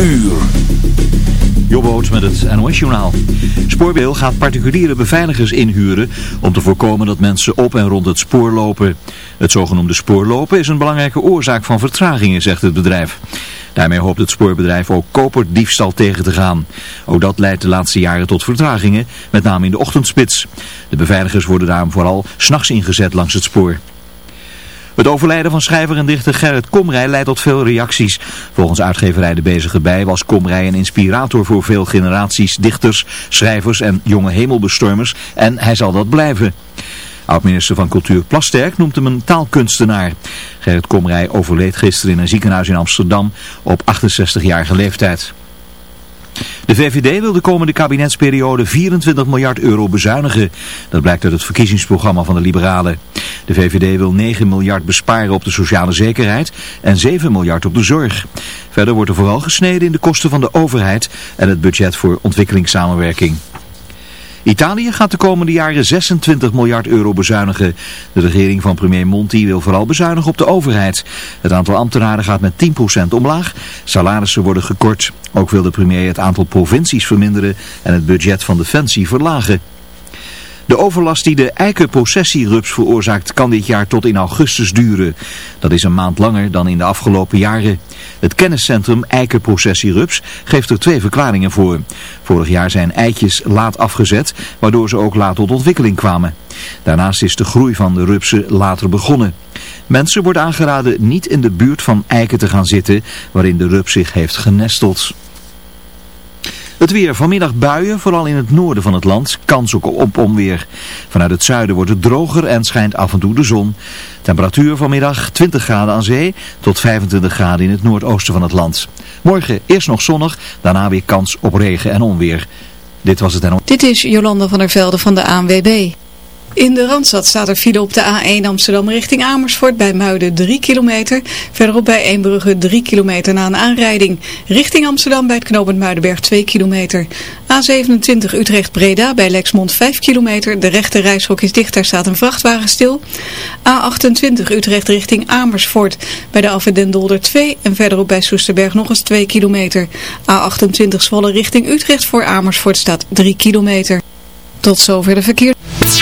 Uur. Jobboot met het NOS-journaal. Spoorbeel gaat particuliere beveiligers inhuren om te voorkomen dat mensen op en rond het spoor lopen. Het zogenoemde spoorlopen is een belangrijke oorzaak van vertragingen, zegt het bedrijf. Daarmee hoopt het spoorbedrijf ook koperdiefstal tegen te gaan. Ook dat leidt de laatste jaren tot vertragingen, met name in de ochtendspits. De beveiligers worden daarom vooral s'nachts ingezet langs het spoor. Het overlijden van schrijver en dichter Gerrit Komrij leidt tot veel reacties. Volgens uitgeverij De Bezige Bij was Komrij een inspirator voor veel generaties dichters, schrijvers en jonge hemelbestormers en hij zal dat blijven. Oud-minister van Cultuur Plasterk noemt hem een taalkunstenaar. Gerrit Komrij overleed gisteren in een ziekenhuis in Amsterdam op 68-jarige leeftijd. De VVD wil de komende kabinetsperiode 24 miljard euro bezuinigen. Dat blijkt uit het verkiezingsprogramma van de Liberalen. De VVD wil 9 miljard besparen op de sociale zekerheid en 7 miljard op de zorg. Verder wordt er vooral gesneden in de kosten van de overheid en het budget voor ontwikkelingssamenwerking. Italië gaat de komende jaren 26 miljard euro bezuinigen. De regering van premier Monti wil vooral bezuinigen op de overheid. Het aantal ambtenaren gaat met 10% omlaag. Salarissen worden gekort. Ook wil de premier het aantal provincies verminderen en het budget van Defensie verlagen. De overlast die de eikenpossessierups veroorzaakt kan dit jaar tot in augustus duren. Dat is een maand langer dan in de afgelopen jaren. Het kenniscentrum Eikenpossessierups geeft er twee verklaringen voor. Vorig jaar zijn eitjes laat afgezet, waardoor ze ook laat tot ontwikkeling kwamen. Daarnaast is de groei van de rupsen later begonnen. Mensen worden aangeraden niet in de buurt van eiken te gaan zitten waarin de rups zich heeft genesteld. Het weer vanmiddag buien, vooral in het noorden van het land, kans ook op onweer. Vanuit het zuiden wordt het droger en schijnt af en toe de zon. Temperatuur vanmiddag 20 graden aan zee tot 25 graden in het noordoosten van het land. Morgen eerst nog zonnig, daarna weer kans op regen en onweer. Dit was het en... Dit is Jolanda van der Velde van de ANWB. In de Randstad staat er file op de A1 Amsterdam richting Amersfoort bij Muiden 3 kilometer. Verderop bij Eembrugge 3 kilometer na een aanrijding. Richting Amsterdam bij het knooppunt Muidenberg 2 kilometer. A27 Utrecht Breda bij Lexmond 5 kilometer. De rechte reishok is dicht, daar staat een vrachtwagen stil. A28 Utrecht richting Amersfoort bij de Alphen Dolder 2 en verderop bij Soesterberg nog eens 2 kilometer. A28 Zwolle richting Utrecht voor Amersfoort staat 3 kilometer. Tot zover de verkeer.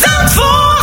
征途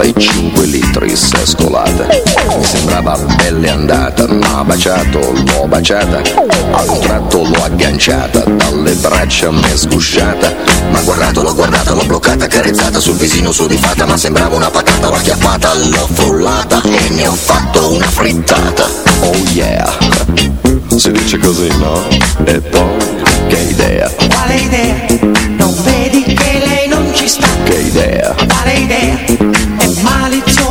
45 litri sescolata. Mi sembrava pelle andata, ma baciato, l'ho baciata, a un tratto l'ho agganciata, dalle braccia m'è sgusciata. Ma guardato, l'ho guardata, l'ho bloccata, carezzata sul visino sudifata, ma sembrava una patata, l'ho acchiappata, l'ho frullata e ne ho fatto una frittata. Oh yeah! Si dice così, no? E poi che idea? Quale idea? Non vedi che lei non ci sta? Che idea? Quale idea?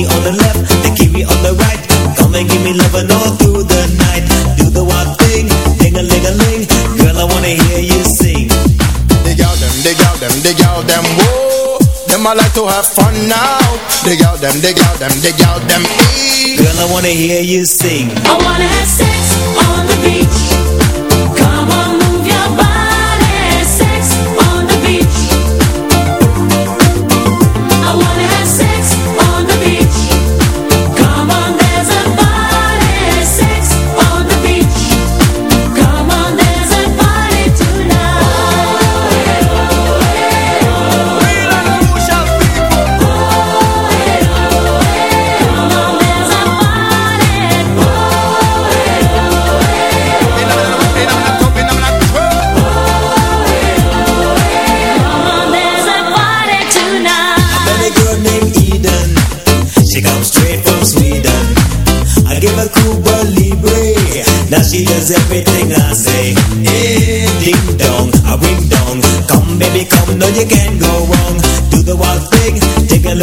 Bikini on the left, the kiwi on the right. Come and give me love and all through the night. Do the wild thing, ding a ling a ling. Girl, I wanna hear you sing. Dig out them, dig out them, dig out them, whoa. Them I like to have fun now. Dig out them, dig out them, dig out them, eat. Girl, I wanna hear you sing. I wanna have sex on the beach.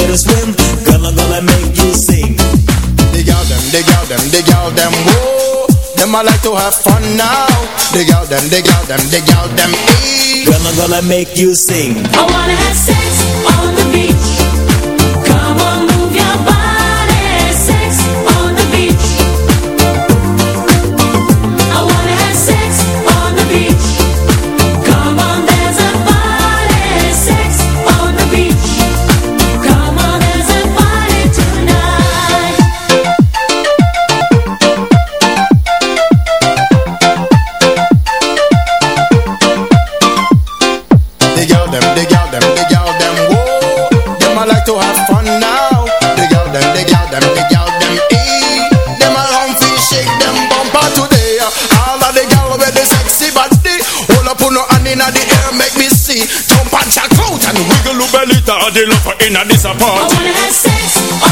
Take a swim. Girl, I'm gonna make you sing. Dig out them, dig out them, dig out them, whoa. Them I like to have fun now. Dig out them, dig out them, dig out them, eat. Girl, I'm gonna make you sing. I wanna have sex on the beach. Well, it all the love in a disappointment. I wanna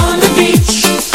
on the beach.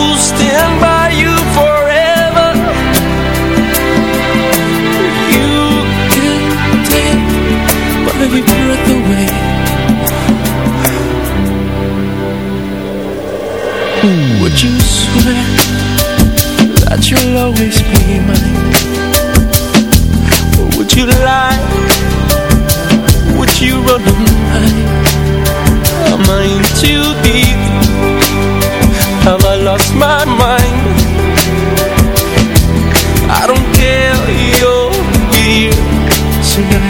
will stand by you forever. You can take my breath away. Would you swear that you'll always be mine? Or would you lie? Would you run hide? Am I in too deep? Lost my mind? I don't care, you're here tonight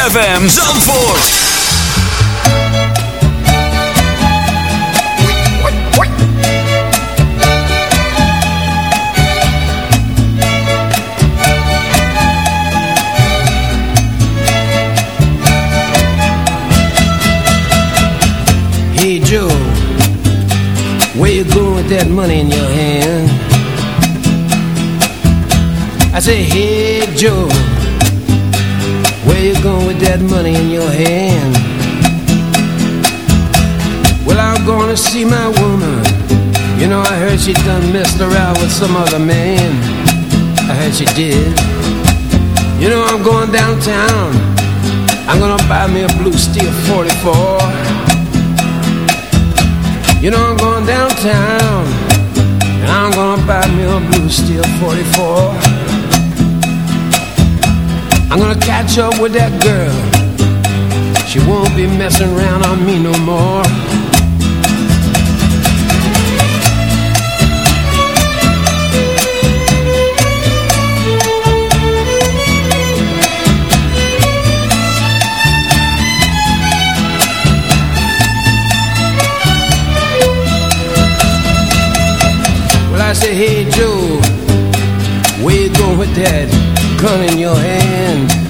ZFM Zandvoort. Hey Joe, where you going with that money in your hand? I say, hey Joe, that money in your hand? Well, I'm gonna see my woman. You know, I heard she done messed around with some other man. I heard she did. You know, I'm going downtown. I'm gonna buy me a blue steel 44. You know I'm going downtown And I'm gonna buy me a blue steel 44 I'm gonna catch up with that girl She won't be messing around on me no more I say, hey Joe, where you going with that gun in your hand?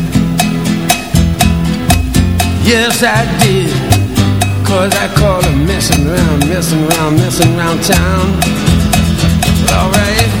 Yes I did, cause I caught her messing around, messing around, messing around town. Alright.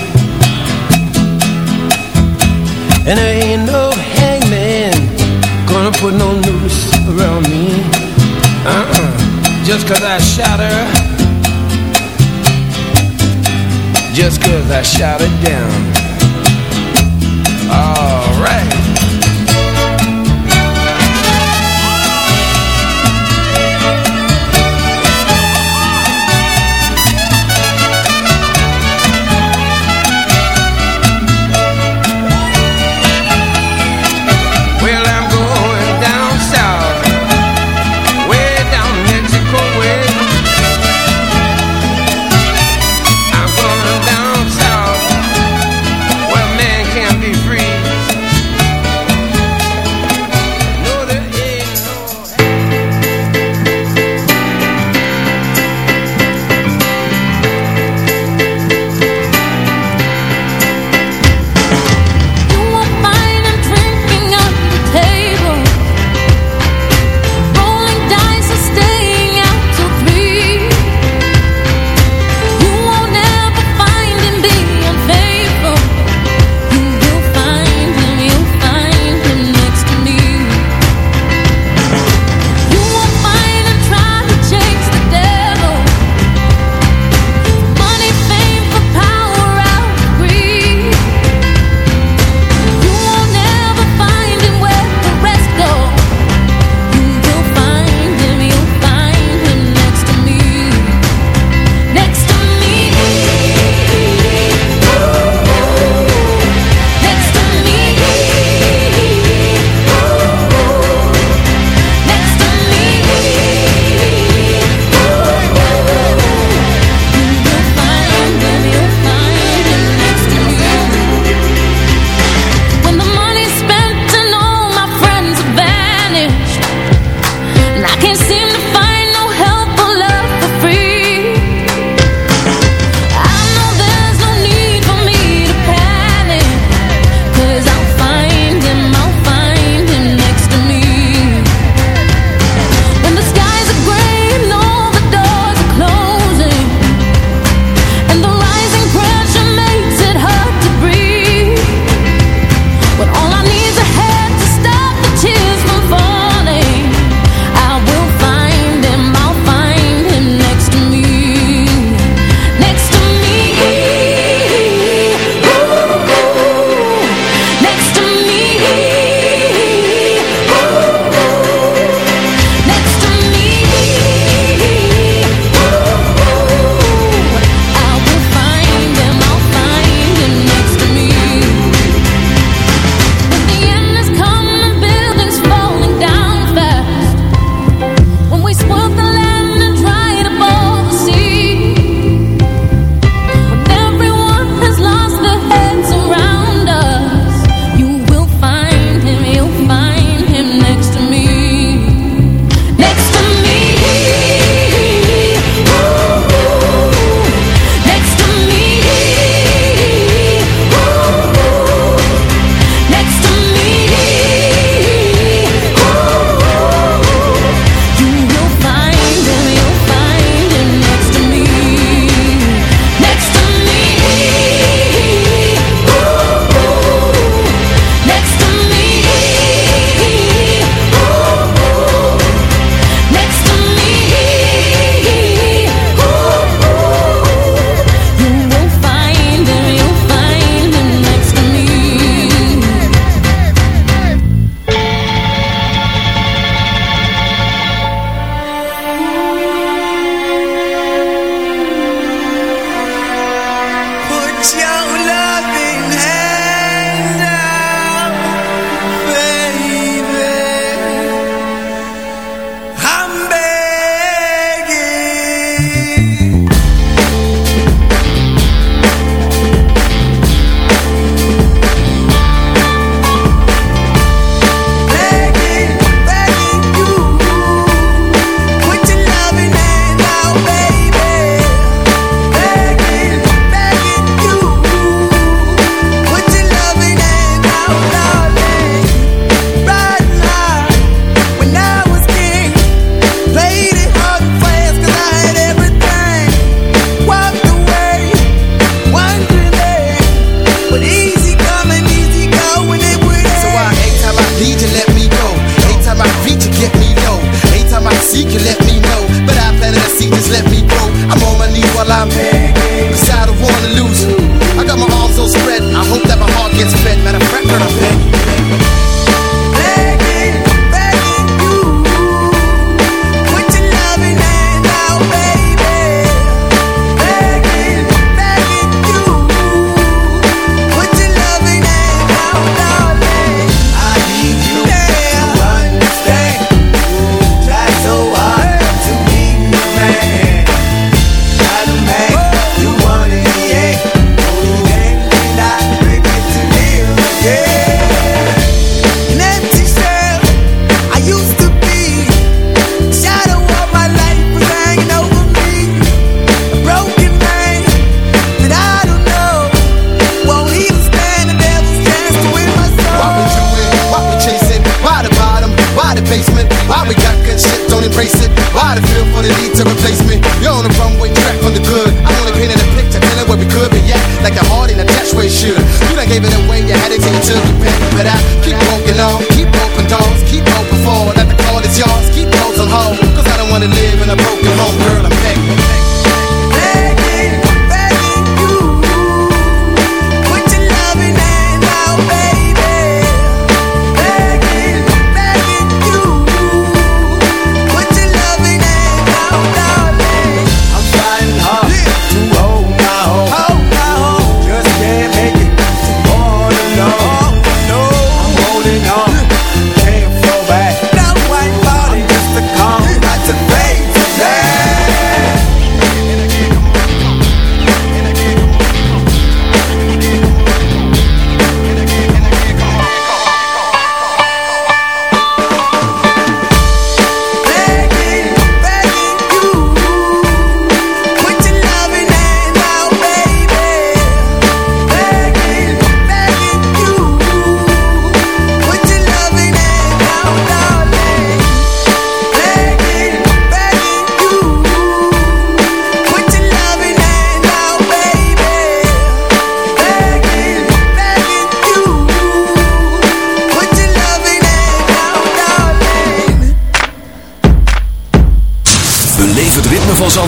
And there ain't no hangman gonna put no noose around me. Uh-uh. Just cause I shot her. Just cause I shot her down.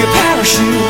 your parachute.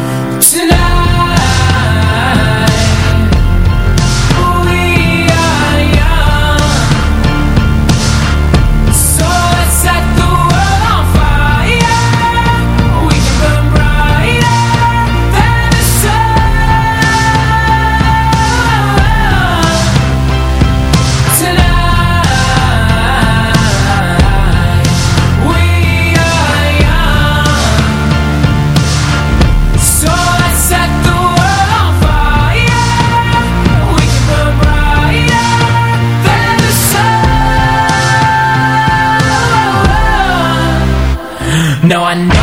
No, I know.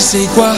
sei qual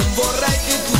een borrijke